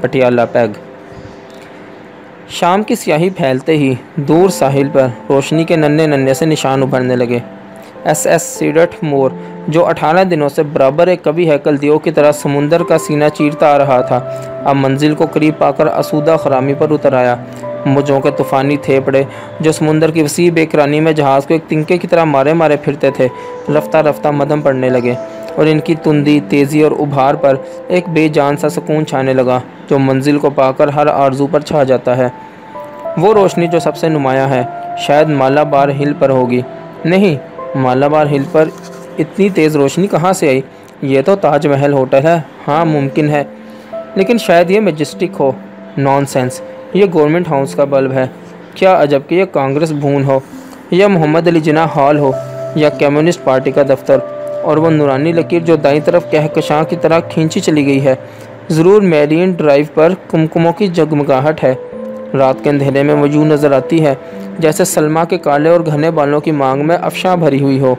پٹیالہ پیگ۔ شام کی سیاہی پھیلتے ہی دور ساحل پر روشنی کے ننھے ننھے سے نشان ابھرنے لگے۔ ایس ایس سیڈٹ مور، جو اٹھارہ دنوں سے برابر ایک کبھی ہیکل دیو کی طرح سمندر کا سینہ چیرتا آ رہا تھا، اب منزل کو قریب پا کر اسودہ خرامی پر اتر آیا۔ موجوں کے طوفانی تھیپڑے جو سمندر کی وسیع بے کرانی میں جہاز کو ایک تنکے کی طرح مارے مارے پھرتے تھے، رفتہ رفتہ مدھم پڑنے لگے۔ اور ان کی تندی تیزی اور ابھار پر ایک بے جان سا سکون چھانے لگا، جو منزل کو پا کر ہر آرزو پر چھا جاتا ہے۔ وہ روشنی جو سب سے نمایاں ہے، شاید مالا بار ہل پر ہوگی۔ نہیں، مالا بار ہل پر اتنی تیز روشنی کہاں سے آئی؟ یہ تو تاج محل ہوٹل ہے۔ ہاں ممکن ہے۔ لیکن شاید یہ میجسٹک ہو۔ نان سینس یہ گورنمنٹ ہاؤس کا بلب ہے۔ کیا عجب کہ یہ کانگریس بھون ہو، یا محمد علی جناح ہال ہو، یا کمیونسٹ پارٹی کا دفتر۔ اور وہ نورانی لکیر جو دائیں طرف کہکشاں کی طرح کھینچی چلی گئی ہے۔ ضرور میرین ڈرائیو پر کمکموں کی جگمگاہٹ ہے۔ رات کے اندھیرے میں وہ یوں نظر آتی ہے جیسے سلما کے کالے اور گھنے بالوں کی مانگ میں افشاں بھری ہوئی ہو۔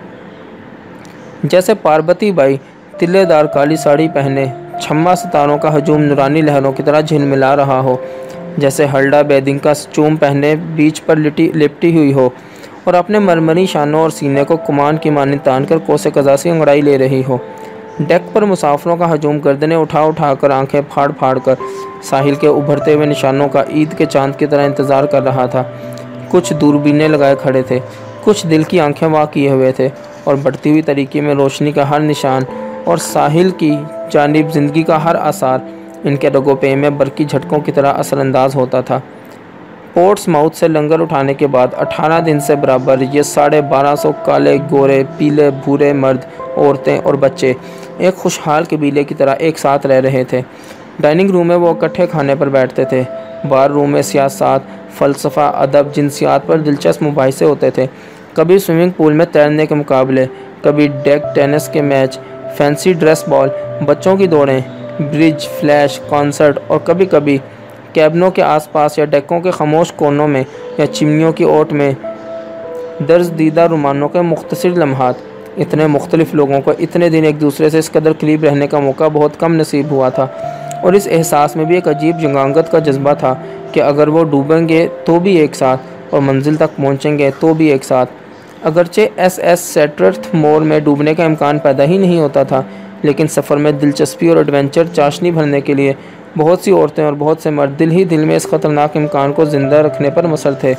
جیسے پاربتی بائی تلے دار کالی ساڑی پہنے چھما ستاروں کا ہجوم نورانی لہروں کی طرح جھن ملا رہا ہو، جیسے ہلڈا بیدنگ کا چوم پہنے بیچ پر لٹی لپٹی ہوئی ہو۔ اور اپنے مرمری شانوں اور سینے کو کمان کی مانند تان کر کوسے قزاسی انگڑائی لے رہی ہو۔ ڈیک پر مسافروں کا ہجوم گردنے اٹھا اٹھا کر آنکھیں پھاڑ پھاڑ کر ساحل کے ابھرتے ہوئے نشانوں کا عید کے چاند کی طرح انتظار کر رہا تھا۔ کچھ دوربینیں لگائے کھڑے تھے، کچھ دل کی آنکھیں واہ کیے ہوئے تھے اور بڑھتی ہوئی طریقے میں روشنی کا ہر نشان اور ساحل کی جانب زندگی کا ہر آثار ان کے رگو پے میں برقی جھٹکوں کی طرح اثر انداز ہوتا تھا۔ پورٹس ماؤتھ سے لنگر اٹھانے کے بعد اٹھارہ دن سے برابر یہ ساڑھے بارہ سو کالے گورے، پیلے، بھورے مرد، عورتیں اور بچے ایک خوشحال قبیلے کی طرح ایک ساتھ رہ رہے تھے۔ ڈائننگ روم میں وہ اکٹھے کھانے پر بیٹھتے تھے۔ بار روم میں سیاست، فلسفہ، ادب، جنسیات پر دلچسپ مباحثے ہوتے تھے۔ کبھی سوئمنگ پول میں تیرنے کے مقابلے، کبھی ڈیک ٹینس کے میچ، فینسی ڈریس بال، بچوں کی دوڑیں برج فلیش، کانسرٹ اور کبھی کبھی کیبنوں کے آس پاس یا ڈیکوں کے خاموش کونوں میں یا چمنیوں کی اوٹ میں درز دیدہ رومانوں کے مختصر لمحات۔ اتنے مختلف لوگوں کو اتنے دن ایک دوسرے سے اس قدر قریب رہنے کا موقع بہت کم نصیب ہوا تھا۔ اور اس احساس میں بھی ایک عجیب جنگانگت کا جذبہ تھا کہ اگر وہ ڈوبیں گے تو بھی ایک ساتھ اور منزل تک پہنچیں گے تو بھی ایک ساتھ۔ اگرچہ ایس ایس سیٹرتھ مور میں ڈوبنے کا امکان پیدا ہی نہیں ہوتا تھا، لیکن سفر میں دلچسپی اور ایڈونچر چاشنی بھرنے کے لیے بہت سی عورتیں اور بہت سے مرد دل ہی دل میں اس خطرناک امکان کو زندہ رکھنے پر مصر تھے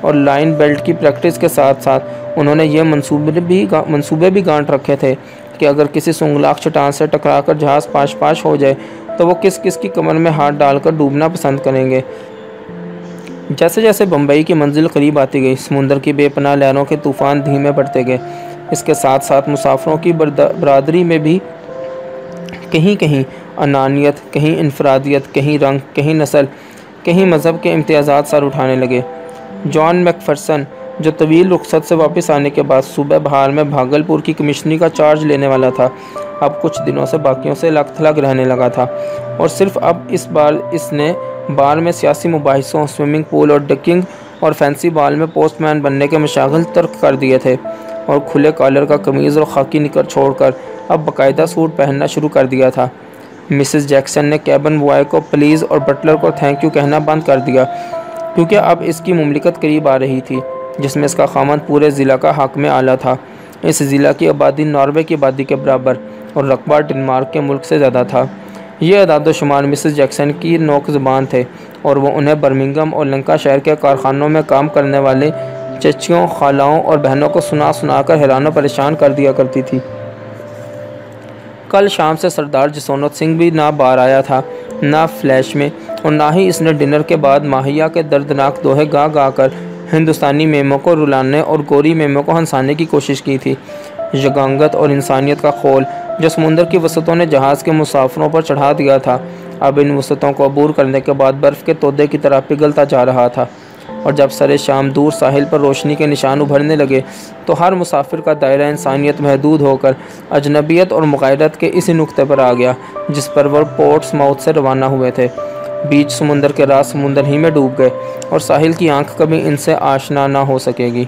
اور لائن بیلٹ کی پریکٹس کے ساتھ ساتھ انہوں نے یہ منصوبے بھی منصوبے بھی گانٹ رکھے تھے کہ اگر کسی سنگلاخ چٹان سے ٹکرا کر جہاز پاش پاش ہو جائے تو وہ کس کس کی کمر میں ہاتھ ڈال کر ڈوبنا پسند کریں گے۔ جیسے جیسے بمبئی کی منزل قریب آتی گئی، سمندر کی بے پناہ لہروں کے طوفان دھیمے پڑتے گئے۔ اس کے ساتھ ساتھ مسافروں کی برادری میں بھی کہیں کہیں انانیت، کہیں انفرادیت، کہیں رنگ، کہیں نسل، کہیں مذہب کے امتیازات سر اٹھانے لگے۔ جان میکفرسن، جو طویل رخصت سے واپس آنے کے بعد صوبہ بہار میں بھاگل پور کی کمشنری کا چارج لینے والا تھا، اب کچھ دنوں سے باقیوں سے لگ تھلگ رہنے لگا تھا۔ اور صرف اب اس بار اس نے بار میں سیاسی مباحثوں، سوئمنگ پول اور ڈکنگ اور فینسی بال میں پوسٹ مین بننے کے مشاغل ترک کر دیے تھے اور کھلے کالر کا قمیض اور خاکی نکر چھوڑ کر اب باقاعدہ سوٹ پہننا شروع کر دیا تھا۔ مسز جیکسن نے کیبن بوائے کو پلیز اور بٹلر کو تھینک یو کہنا بند کر دیا، کیونکہ اب اس کی مملکت قریب آ رہی تھی، جس میں اس کا خامن پورے ضلع کا حق میں اعلیٰ تھا۔ اس ضلع کی آبادی ناروے کی آبادی کے برابر اور رقبہ ڈنمارک کے ملک سے زیادہ تھا۔ یہ اعداد و شمار مسز جیکسن کی نوک زبان تھے اور وہ انہیں برمنگم اور لنکا شہر کے کارخانوں میں کام کرنے والے چچیوں خالاؤں اور بہنوں کو سنا سنا کر حیران و پریشان کر دیا کرتی تھی۔ کل شام سے سردار جسونت سنگھ بھی نہ باہر آیا تھا، نہ فلیش میں، اور نہ ہی اس نے ڈنر کے بعد ماہیا کے دردناک دوہے گا گا کر ہندوستانی میموں کو رلانے اور گوری میموں کو ہنسانے کی کوشش کی تھی۔ یگانگت اور انسانیت کا خول جو سمندر کی وسطوں نے جہاز کے مسافروں پر چڑھا دیا تھا، اب ان وسطوں کو عبور کرنے کے بعد برف کے تودے کی طرح پگھلتا جا رہا تھا۔ اور جب سر شام دور ساحل پر روشنی کے نشان ابھرنے لگے تو ہر مسافر کا دائرہ انسانیت محدود ہو کر اجنبیت اور مغیرت کے اسی نقطے پر آ گیا، جس پر وہ پورٹس ماؤتھ سے روانہ ہوئے تھے۔ بیچ سمندر کے راز سمندر ہی میں ڈوب گئے اور ساحل کی آنکھ کبھی ان سے آشنا نہ ہو سکے گی۔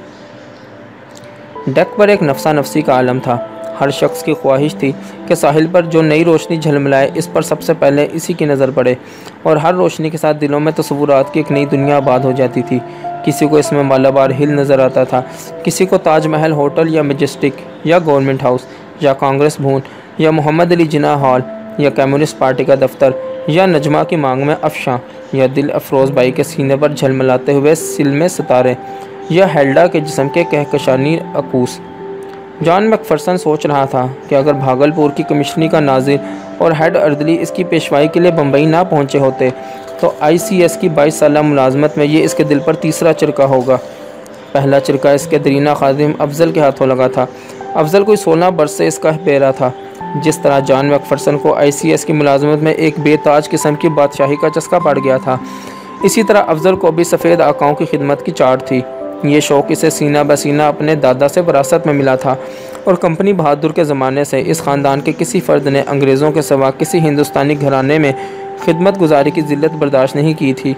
ڈیک پر ایک نفسا نفسی کا عالم تھا۔ ہر شخص کی خواہش تھی کہ ساحل پر جو نئی روشنی جھلملائے، اس پر سب سے پہلے اسی کی نظر پڑے اور ہر روشنی کے ساتھ دلوں میں تصورات کی ایک نئی دنیا آباد ہو جاتی تھی۔ کسی کو اس میں مالابار ہل نظر آتا تھا، کسی کو تاج محل، ہوٹل یا مجسٹک یا گورنمنٹ ہاؤس یا کانگریس بھون یا محمد علی جناح ہال یا کمیونسٹ پارٹی کا دفتر یا نجمہ کی مانگ میں افشاں یا دل افروز بائی کے سینے پر جھلملاتے ہوئے سلم ستارے یا ہیلڈا کے جسم کے کہکشانی عکوس۔ جان میکفرسن سوچ رہا تھا کہ اگر بھاگلپور کی کمشنری کا ناظر اور ہیڈ اردلی اس کی پیشوائی کے لیے بمبئی نہ پہنچے ہوتے تو آئی سی ایس کی بائیس سالہ ملازمت میں یہ اس کے دل پر تیسرا چرکہ ہوگا۔ پہلا چرکہ اس کے درینہ خادم افضل کے ہاتھوں لگا تھا۔ افضل کوئی سولہ برس سے اس کا پیرا تھا۔ جس طرح جان میکفرسن کو آئی سی ایس کی ملازمت میں ایک بے تاج قسم کی بادشاہی کا چسکا پڑ گیا تھا، اسی طرح افضل کو بھی سفید آقاؤں کی خدمت کی چاٹ تھی۔ یہ شوق اسے سینہ بسینہ اپنے دادا سے وراثت میں ملا تھا اور کمپنی بہادر کے زمانے سے اس خاندان کے کسی فرد نے انگریزوں کے سوا کسی ہندوستانی گھرانے میں خدمت گزاری کی ذلت برداشت نہیں کی تھی۔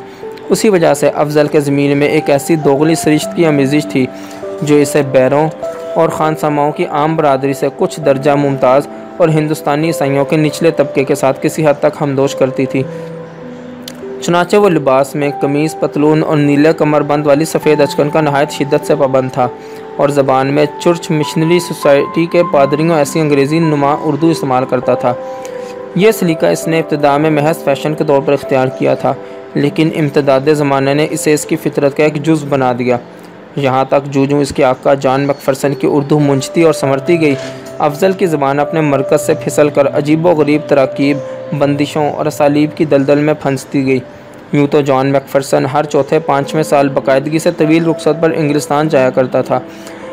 اسی وجہ سے افضل کے زمین میں ایک ایسی دوغلی سرشت کی امیزش تھی جو اسے بیروں اور خانساماؤں کی عام برادری سے کچھ درجہ ممتاز اور ہندوستانی عیسائیوں کے نچلے طبقے کے ساتھ کسی حد تک ہمدوش کرتی تھی۔ چنانچہ وہ لباس میں قمیض پتلون اور نیلے کمر بند والی سفید اچکن کا نہایت شدت سے پابند تھا اور زبان میں چرچ مشنری سوسائٹی کے پادریوں ایسی انگریزی نما اردو استعمال کرتا تھا۔ یہ سلیقہ اس نے ابتدا میں محض فیشن کے طور پر اختیار کیا تھا، لیکن امتداد زمانے نے اسے اس کی فطرت کا ایک جز بنا دیا۔ یہاں تک جو جو اس کے آقا جان مکفرسن کی اردو منجتی اور سمرتی گئی۔ افضل کی زبان اپنے مرکز سے پھسل کر عجیب و غریب تراکیب، بندشوں اور اسالیب کی دلدل میں پھنستی گئی۔ یوں تو جان میکفرسن ہر چوتھے پانچویں سال باقاعدگی سے طویل رخصت پر انگلستان جایا کرتا تھا۔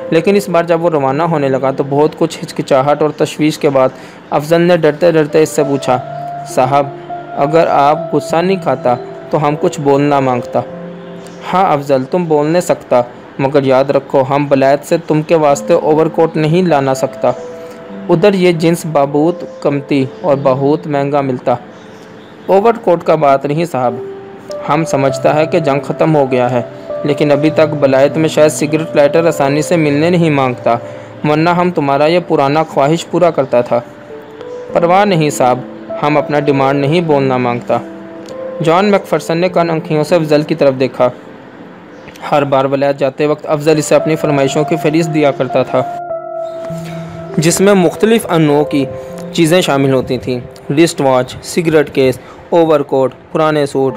لیکن اس بار جب وہ روانہ ہونے لگا تو بہت کچھ ہچکچاہٹ اور تشویش کے بعد افضل نے ڈرتے ڈرتے اس سے پوچھا، صاحب، اگر آپ غصہ نہیں کھاتا تو ہم کچھ بولنا مانگتا۔ ہاں افضل، تم بولنے سکتا، مگر یاد رکھو ہم بلائت سے تم کے واسطے اوور کوٹ نہیں لانا سکتا۔ ادھر یہ جنس بابوت کمتی اور بہت مہنگا ملتا۔ اوور کوٹ کا بات نہیں صاحب۔ ہم سمجھتا ہے کہ جنگ ختم ہو گیا ہے، لیکن ابھی تک بلائت میں شاید سگریٹ لائٹر آسانی سے ملنے نہیں مانگتا۔ ورنہ ہم تمہارا یہ پرانا خواہش پورا کرتا تھا۔ پرواہ نہیں صاحب، ہم اپنا ڈیمانڈ نہیں بولنا مانگتا۔ جان میکفرسن نے کن انکھیوں سے افضل کی طرف دیکھا۔ ہر بار ولایت جاتے وقت افضل اسے اپنی فرمائشوں کی فہرست دیا کرتا تھا۔ جس میں مختلف انو کی چیزیں شامل ہوتی تھیں۔ Wrist watch, cigarette case, overcoat, پرانے suit,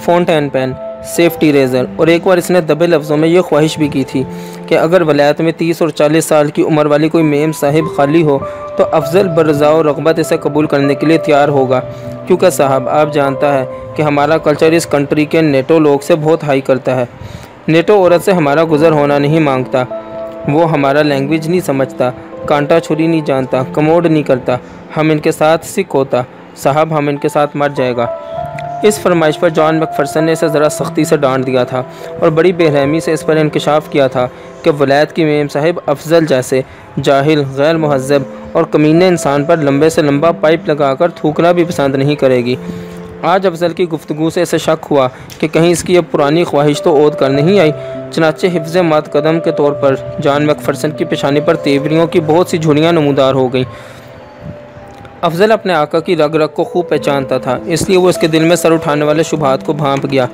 fountain pen, safety razor. اور ایک بار اس نے دبے لفظوں میں یہ خواہش بھی کی تھی کہ اگر ولایت میں تیس اور چالیس سال کی عمر والی کوئی میم صاحب خالی ہو، تو افضل برضا و رغبت اسے قبول کرنے کے لیے تیار ہوگا۔ کیونکہ صاحب، آپ جانتا ہے کہ ہمارا کلچر اس کنٹری کے نیٹو لوگ سے بہت ہائی کرتا ہے۔ نیٹو عورت سے ہمارا گزر ہونا نہیں مانگتا۔ وہ ہمارا لینگویج نہیں سمجھتا۔ کانٹا چھری نہیں جانتا، کموڈ نہیں کرتا، ہم ان کے ساتھ سکھ ہوتا، صاحب ہم ان کے ساتھ مر جائے گا۔ اس فرمائش پر جان مکفرسن نے اسے ذرا سختی سے ڈانٹ دیا تھا اور بڑی بے رحمی سے اس پر انکشاف کیا تھا کہ ولایت کی میم صاحب افضل جیسے جاہل، غیر مہذب اور کمینے انسان پر لمبے سے لمبا پائپ لگا کر تھوکنا بھی پسند نہیں کرے گی۔ آج افضل کی گفتگو سے اسے شک ہوا کہ کہیں اس کی اب پرانی خواہش تو عود کر نہیں آئی۔ چنانچہ حفظ مات قدم کے طور پر جان میکفرسن کی پیشانی پر تیوریوں کی بہت سی جھڑیاں نمودار ہو گئیں۔ افضل اپنے آقا کی رگ رگ کو خوب پہچانتا تھا، اس لیے وہ اس کے دل میں سر اٹھانے والے شبہات کو بھانپ گیا۔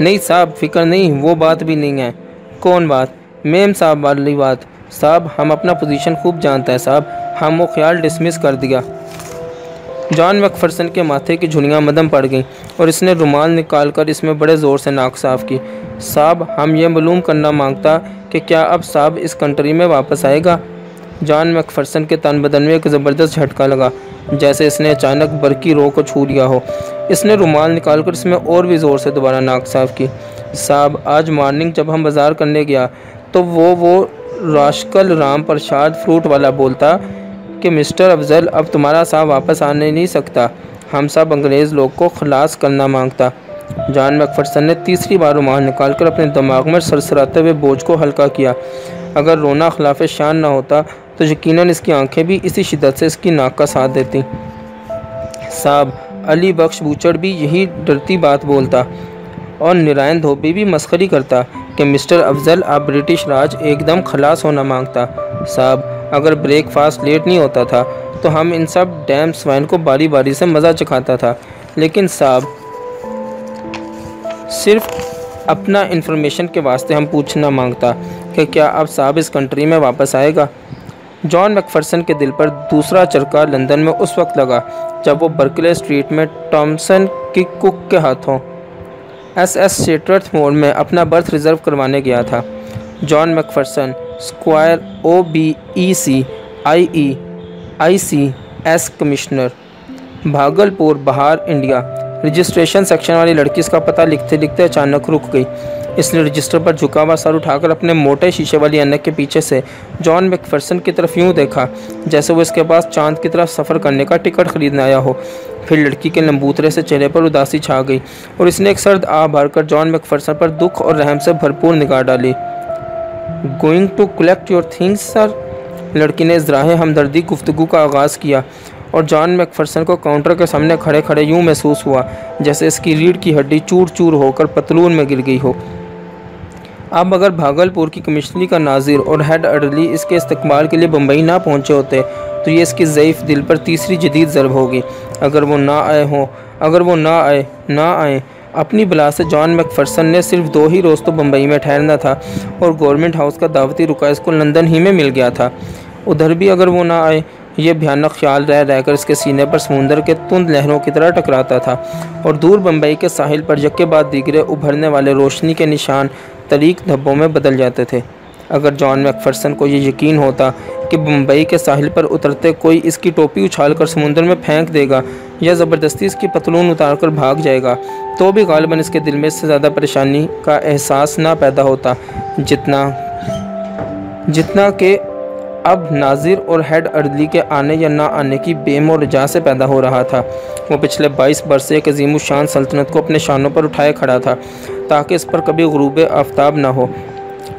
نہیں صاحب، فکر نہیں، وہ بات بھی نہیں ہے۔ کون بات؟ میم صاحب والی بات۔ صاحب، ہم اپنا پوزیشن خوب جانتا ہے صاحب۔ ہم وہ خیال ڈسمس کر دیا۔ جان مکفرسن کے ماتھے کی جھنیاں مدم پڑ گئیں اور اس نے رومال نکال کر اس میں بڑے زور سے ناک صاف کی۔ صاحب، ہم یہ معلوم کرنا مانگتا کہ کیا اب صاحب اس کنٹری میں واپس آئے گا؟ جان میکفرسن کے تن بدن میں ایک زبردست جھٹکا لگا، جیسے اس نے اچانک برقی رو کو چھو لیا ہو۔ اس نے رومال نکال کر اس میں اور بھی زور سے دوبارہ ناک صاف کی۔ صاحب، آج مارننگ جب ہم بازار کرنے گیا تو وہ وہ راشکل رام پرشاد فروٹ والا بولتا کہ مسٹر افضل اب تمہارا صاحب واپس آنے نہیں سکتا۔ ہم سب انگریز لوگ کو خلاص کرنا مانگتا۔ جان مکفرسن نے تیسری بار رومال نکال کر اپنے دماغ میں سرسراتے ہوئے بوجھ کو ہلکا کیا۔ اگر رونا خلاف شان نہ ہوتا تو یقیناً اس کی آنکھیں بھی اسی شدت سے اس کی ناک کا ساتھ دیتی۔ صاحب، علی بخش بوچڑ بھی یہی ڈرتی بات بولتا اور نرائن دھوبی بھی مسخری کرتا کہ مسٹر افضل آپ برٹش راج ایک دم خلاص ہونا مانگتا۔ صاحب اگر بریک فاسٹ لیٹ نہیں ہوتا تھا، تو ہم ان سب ڈیم سوائن کو باری باری سے مزہ چکھاتا تھا۔ لیکن صاحب، صرف اپنا انفارمیشن کے واسطے ہم پوچھنا مانگتا کہ کیا اب صاحب اس کنٹری میں واپس آئے گا؟ جان میکفرسن کے دل پر دوسرا چرکا لندن میں اس وقت لگا جب وہ برکلے اسٹریٹ میں ٹامسن کی کک کے ہاتھوں ایس ایس سیٹرتھ موڑ میں اپنا برتھ ریزرو کروانے گیا تھا۔ John Macpherson square O B E C I E I C S commissioner Bhagalpur Bihar India registration section والی لڑکی اس کا پتہ لکھتے لکھتے اچانک رک گئی اس نے رجسٹر پر جھکا ہوا سر اٹھا کر اپنے موٹے شیشے والی انک کے پیچھے سے جان میکفرسن کی طرف یوں دیکھا جیسے وہ اس کے پاس چاند کی طرف سفر کرنے کا ٹکٹ خریدنے آیا ہو پھر لڑکی کے لمبوترے سے چہرے پر اداسی چھا گئی اور اس نے ایک سرد آ بھر کر جان میکفرسن پر دکھ اور رحم سے بھرپور نگاہ ڈالی going to collect your things sir لڑکی نے ازراہ ہمدردی گفتگو کا آغاز کیا اور جان میکفرسن کو کاؤنٹر کے سامنے کھڑے کھڑے یوں محسوس ہوا جیسے اس کی ریڑھ کی ہڈی چور چور ہو کر پتلون میں گر گئی ہو۔ اب اگر بھاگل پور کی کمشنری کا ناظر اور ہیڈ اڈلی اس کے استقبال کے لیے بمبئی نہ پہنچے ہوتے تو یہ اس کی ضعیف دل پر تیسری جدید ضرب ہوگی۔ اگر وہ نہ آئے ہوں، اگر وہ نہ آئے، نہ آئیں اپنی بلا سے جان میکفرسن نے صرف دو ہی روز تو بمبئی میں ٹھہرنا تھا اور گورنمنٹ ہاؤس کا دعوتی رکا اس کو لندن ہی میں مل گیا تھا۔ ادھر بھی اگر وہ نہ آئے، یہ بھیانک خیال رہ رہ کر اس کے سینے پر سمندر کے تند لہروں کی طرح ٹکراتا تھا اور دور بمبئی کے ساحل پر یکے بعد دیگرے ابھرنے والے روشنی کے نشان طریق دھبوں میں بدل جاتے تھے۔ اگر جان میکفرسن کو یہ یقین ہوتا کہ بمبئی کے ساحل پر اترتے کوئی اس کی ٹوپی اچھال کر سمندر میں پھینک دے گا یا زبردستی اس کی پتلون اتار کر بھاگ جائے گا، تو بھی غالباً اس کے دل میں اس سے زیادہ پریشانی کا احساس نہ پیدا ہوتا۔ جتنا جتنا کہ اب ناظر اور ہیڈ اردلی کے آنے یا نہ آنے کی بیم اور رجا سے پیدا ہو رہا تھا۔ وہ پچھلے بائیس برس ایک عظیم الشان سلطنت کو اپنے شانوں پر اٹھائے کھڑا تھا تاکہ اس پر کبھی غروب آفتاب نہ ہو۔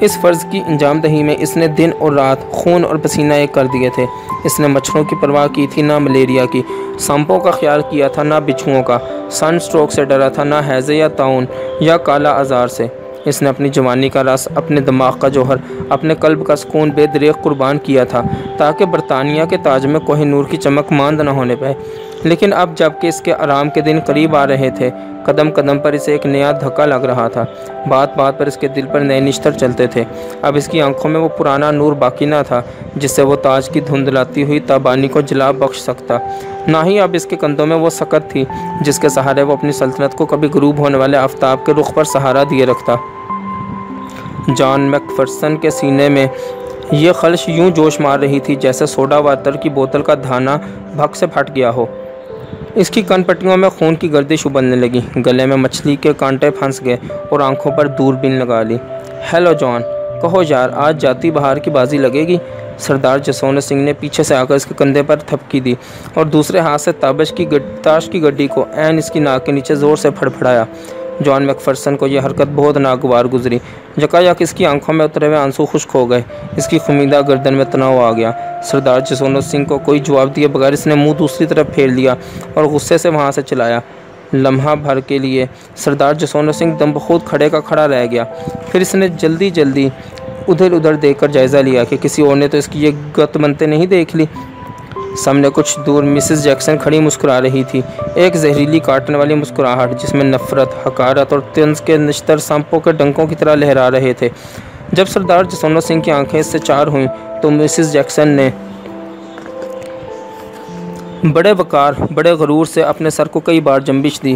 اس فرض کی انجام دہی میں اس نے دن اور رات خون اور پسینہ ایک کر دیے تھے۔ اس نے مچھروں کی پرواہ کی تھی، نہ ملیریا کی۔ سمپوں کا خیال کیا تھا، نہ بچھوؤں کا۔ سن سٹروک سے ڈرا تھا، نہ حیضے یا تعاون یا کالا ازار سے۔ اس نے اپنی جوانی کا رس، اپنے دماغ کا جوہر، اپنے قلب کا سکون بے دریغ قربان کیا تھا، تاکہ برطانیہ کے تاج میں کوہ نور کی چمک ماند نہ ہونے پائے لیکن اب جبکہ اس کے آرام کے دن قریب آ رہے تھے، قدم قدم پر اسے ایک نیا دھکا لگ رہا تھا۔ بات بات پر اس کے دل پر نئے نشتر چلتے تھے۔ اب اس کی آنکھوں میں وہ پرانا نور باقی نہ تھا، جس سے وہ تاج کی دھند لاتی ہوئی تابانی کو جلا بخش سکتا۔ نہ ہی اب اس کے کندھوں میں وہ سکت تھی، جس کے سہارے وہ اپنی سلطنت کو کبھی غروب ہونے والے آفتاب کے رخ پر سہارا دیے رکھتا۔ جان میک فرسن کے سینے میں یہ خلش یوں جوش مار رہی تھی جیسے سوڈا واتر کی بوتل کا دھانا بھگ سے پھٹ گیا ہو۔ اس کی کن پٹیوں میں خون کی گردش ابلنے لگی۔ گلے میں مچھلی کے کانٹے پھنس گئے اور آنکھوں پر دور بین لگا لی۔ ہیلو جان، کہو یار، آج جاتی بہار کی بازی لگے گی؟ سردار جسون سنگھ نے پیچھے سے آ کر اس کے کندھے پر تھپکی دی اور دوسرے ہاتھ سے تابش کی تاش کی گڈی کو عین اس کی ناک کے نیچے زور سے پھڑ پھڑایا۔ جان میکفرسن کو یہ حرکت بہت ناگوار گزری۔ یکایک اس کی آنکھوں میں اترے ہوئے آنسو خشک ہو گئے۔ اس کی خمیدہ گردن میں تناؤ آ گیا۔ سردار جسونو سنگھ کو کوئی جواب دیے بغیر اس نے منہ دوسری طرف پھیر لیا اور غصے سے وہاں سے چلایا۔ لمحہ بھر کے لیے سردار جسونو سنگھ دم بخود کھڑے کا کھڑا رہ گیا۔ پھر اس نے جلدی جلدی ادھر ادھر دیکھ کر جائزہ لیا کہ کسی اور نے تو اس کی یہ گت منتے نہیں دیکھ لی۔ سامنے کچھ دور مسز جیکسن کھڑی مسکرا رہی تھی۔ ایک زہریلی کاٹن والی مسکراہٹ جس میں نفرت، حکارت اور تنز کے نشتر سانپوں کے ڈنکوں کی طرح لہرا رہے تھے۔ جب سردار جسونو سنگھ کی آنکھیں اس سے چار ہوئیں تو مسز جیکسن نے بڑے وقار، بڑے غرور سے اپنے سر کو کئی بار جنبش دی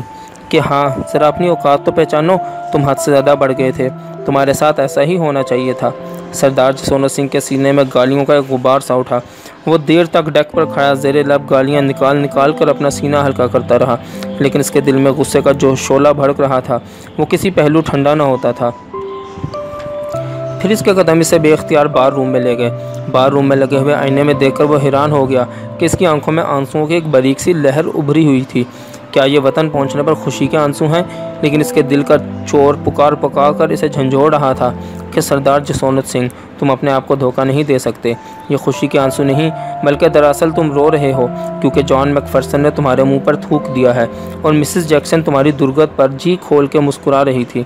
کہ ہاں ذرا اپنی اوقات تو پہچانو، تم حد سے زیادہ بڑھ گئے تھے۔ تمہارے ساتھ ایسا ہی ہونا چاہیے تھا۔ سردار جسونو سنگھ کے سینے میں گالیوں کا ایک غبار سا اٹھا۔ وہ دیر تک ڈیک پر کھڑا، زیر لب گالیاں نکال نکال کر اپنا سینہ ہلکا کرتا رہا، لیکن اس کے دل میں غصے کا جو شعلہ بھڑک رہا تھا۔ وہ کسی پہلو ٹھنڈا نہ ہوتا تھا۔ پھر اس کے قدم اسے بے اختیار بار روم میں لے گئے۔ بار روم میں لگے ہوئے آئینے میں دیکھ کر وہ حیران ہو گیا کہ اس کی آنکھوں میں آنسوؤں کی ایک بریک سی لہر ابھری ہوئی تھی۔ کیا یہ وطن پہنچنے پر خوشی کے آنسو ہیں؟ لیکن اس کے دل کا چور پکار پکا کر اسے جھنجھوڑ رہا تھا کہ سردار جسونت سنگھ، تم اپنے آپ کو دھوکہ نہیں دے سکتے۔ یہ خوشی کے آنسو نہیں، بلکہ دراصل تم رو رہے ہو، کیونکہ جان میکفرسن نے تمہارے منہ پر تھوک دیا ہے اور مسز جیکسن تمہاری درگت پر جی کھول کے مسکرا رہی تھی۔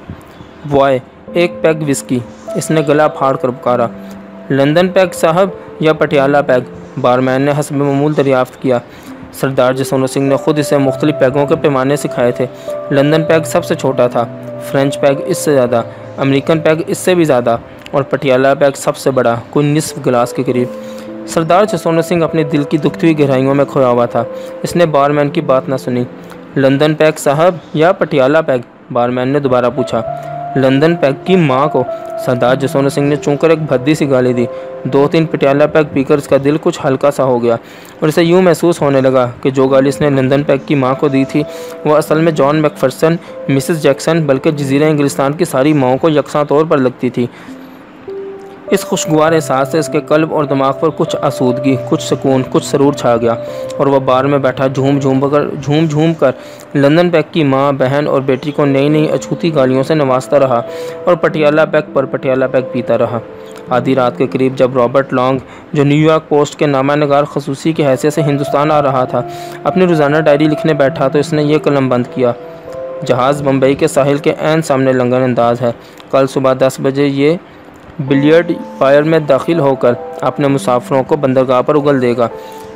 وائے ایک پیگ وسکی۔ اس نے گلا پھاڑ کر پکارا۔ لندن پیگ صاحب یا پٹیالہ پیگ؟ بارمین نے حسب معمول دریافت کیا۔ سردار جسونو سنگھ نے خود اسے مختلف پیگوں کے پیمانے سکھائے تھے۔ لندن پیگ سب سے چھوٹا تھا، فرینچ پیگ اس سے زیادہ، امریکن پیگ اس سے بھی زیادہ، اور پٹیالہ پیگ سب سے بڑا کوئی نصف گلاس کے قریب۔ سردار جسونو سنگھ اپنے دل کی دکھتی ہوئی گہرائیوں میں کھویا ہوا تھا۔ اس نے بارمین کی بات نہ سنی۔ لندن پیگ صاحب یا پٹیالہ پیگ؟ بارمین نے دوبارہ پوچھا۔ لندن پیک کی ماں کو سردار جسون سنگھ نے چونکر ایک بھدی سی گالی دی دو تین پٹیالہ پیک پی کر اس کا دل کچھ ہلکا سا ہو گیا اور اسے یوں محسوس ہونے لگا کہ جو گالی اس نے لندن پیک کی ماں کو دی تھی وہ اصل میں جان میکفرسن مسز جیکسن بلکہ جزیرہ انگلستان کی ساری ماؤں کو یکساں طور پر لگتی تھی اس خوشگوار احساس سے اس کے قلب اور دماغ پر کچھ آسودگی، کچھ سکون، کچھ سرور چھا گیا اور وہ بار میں بیٹھا جھوم جھوم کر جھوم جھوم کر لندن پیک کی ماں، بہن اور بیٹی کو نئی نئی اچھوتی گالیوں سے نوازتا رہا اور پٹیالہ پیک پر پٹیالہ پیک پیتا رہا۔ آدھی رات کے قریب جب رابرٹ لانگ، جو نیو یارک پوسٹ کے نامہ نگار خصوصی کی حیثیت سے ہندوستان آ رہا تھا، اپنی روزانہ ڈائری لکھنے بیٹھا تو اس نے یہ قلم بند کیا، جہاز بمبئی کے ساحل کے عین سامنے لنگن انداز ہے۔ کل صبح دس بجے یہ بلیئرڈ فائر میں داخل ہو کر اپنے مسافروں کو بندرگاہ پر اگل دے گا،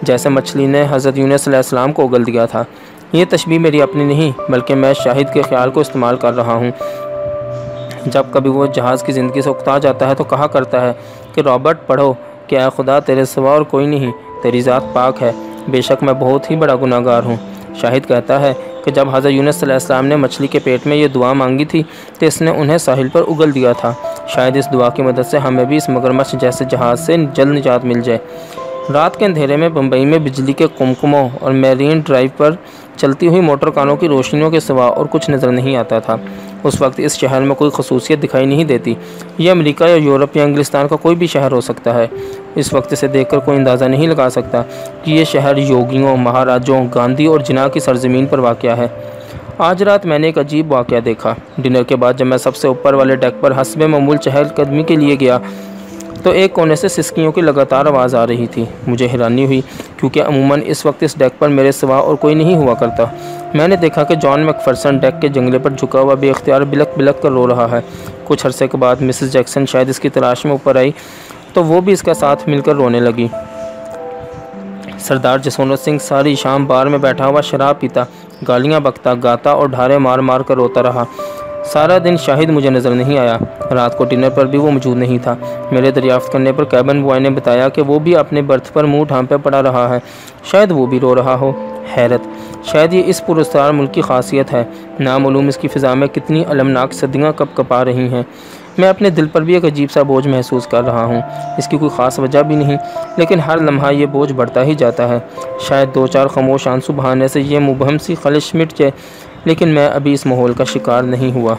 جیسے مچھلی نے حضرت یونس علیہ السلام کو اگل دیا تھا۔ یہ تشبیح میری اپنی نہیں، بلکہ میں شاہد کے خیال کو استعمال کر رہا ہوں۔ جب کبھی وہ جہاز کی زندگی سے اکتا جاتا ہے تو کہا کرتا ہے کہ، رابرٹ، پڑھو کہ اے خدا، تیرے سوا اور کوئی نہیں، تیری ذات پاک ہے۔ بے شک میں بہت ہی بڑا گناہ گار ہوں۔ شاہد کہتا ہے کہ، جب حضرت یونس صلی علیہ السلام نے مچھلی کے پیٹ میں یہ دعا مانگی تھی تو اس نے انہیں ساحل پر اگل دیا تھا۔ شاید اس دعا کی مدد سے ہمیں بھی اس مگرمچھ جیسے جہاز سے جلد نجات مل جائے۔ رات کے اندھیرے میں بمبئی میں بجلی کے کمکموں اور میرین ڈرائیو پر چلتی ہوئی موٹر کانوں کی روشنیوں کے سوا اور کچھ نظر نہیں آتا تھا۔ اس وقت اس شہر میں کوئی خصوصیت دکھائی نہیں دیتی۔ یہ امریکہ یا یورپ یا انگلستان کا کوئی بھی شہر ہو سکتا ہے۔ اس وقت اسے دیکھ کر کوئی اندازہ نہیں لگا سکتا کہ یہ شہر یوگیوں، مہاراجوں، گاندھی اور جناح کی سرزمین پر واقع ہے۔ آج رات میں نے ایک عجیب واقعہ دیکھا۔ ڈنر کے بعد جب میں سب سے اوپر والے ڈیک پر حسب معمول چہل قدمی کے لیے گیا، تو ایک کونے سے سسکیوں کی لگاتار آواز آ رہی تھی۔ مجھے حیرانی ہوئی کیونکہ عموماً اس وقت اس ڈیک پر میرے سوا اور کوئی نہیں ہوا کرتا۔ میں نے دیکھا کہ جان میکفرسن ڈیک کے جنگلے پر جھکا ہوا بے اختیار بلک بلک کر رو رہا ہے۔ کچھ عرصے کے بعد مسز جیکسن شاید اس کی تلاش میں اوپر آئی، تو وہ بھی اس کا ساتھ مل کر رونے لگی۔ سردار جسونت سنگھ ساری شام بار میں بیٹھا ہوا شراب پیتا۔ گالیاں بکتا، گاتا اور ڈھارے مار مار کر روتا رہا۔ سارا دن شاہد مجھے نظر نہیں آیا۔ رات کو ڈنر پر بھی وہ موجود نہیں تھا۔ میرے دریافت کرنے پر کیبن بوائے نے بتایا کہ وہ بھی اپنے برتھ پر منہ ڈھانپے پڑا رہا ہے۔ شاید وہ بھی رو رہا ہو۔ حیرت۔ شاید یہ اس پرستار ملک کی خاصیت ہے۔ نامعلوم اس کی فضا میں کتنی المناک صدیاں کپ کپا رہی ہیں۔ میں اپنے دل پر بھی ایک عجیب سا بوجھ محسوس کر رہا ہوں۔ اس کی کوئی خاص وجہ بھی نہیں، لیکن ہر لمحہ یہ بوجھ بڑھتا ہی جاتا ہے۔ شاید دو چار خاموش آنسو بہانے سے یہ مبہم سی خلش مٹ جائے، لیکن میں ابھی اس ماحول کا شکار نہیں ہوا۔